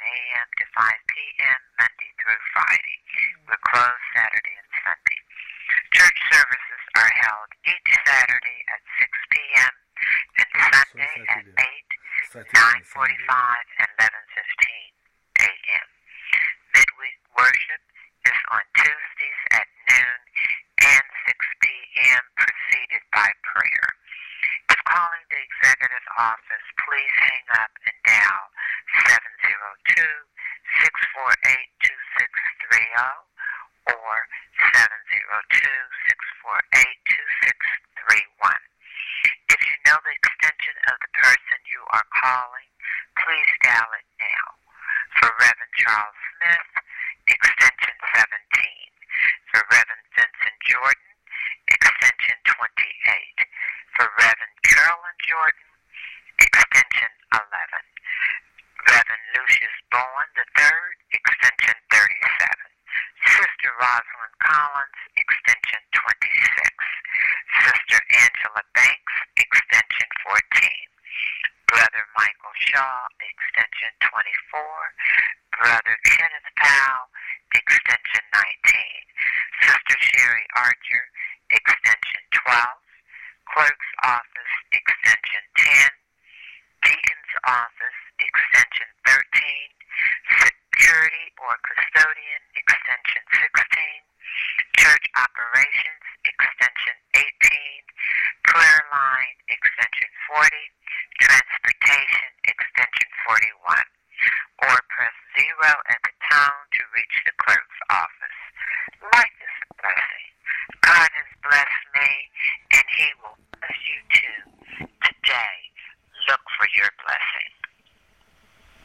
a.m. to 5 p.m. Monday through Friday. We're closed Saturday and Sunday. Church services are held each Saturday at 6 p.m. and Sunday at 8, 9.45, and 11.15 a.m. Midweek worship is on Tuesdays at noon and 6 p.m. preceded by prayer. If calling the executive office, please hang up and dial 702-648-2630 or 702-648-2631. If you know the extension of the person you are calling, please dial it now. For Reverend Charles Smith, extension 17. For Reverend Vincent Jordan, extension 28. For Reverend Carolyn Jordan, extension 11. Reverend Lucius III, extension 37. Sister Rosalind Collins, extension 26. Sister Angela Banks, extension 14. Brother Michael Shaw, extension 24. Brother Kenneth Powell, extension 19. Sister Sherry Archer, extension 12. Clerk's office, extension 10. Deacon's office, extension 13. Security or custodian, extension 16. Church operations, extension 18. Prayer line, extension 40. Transportation, extension 41.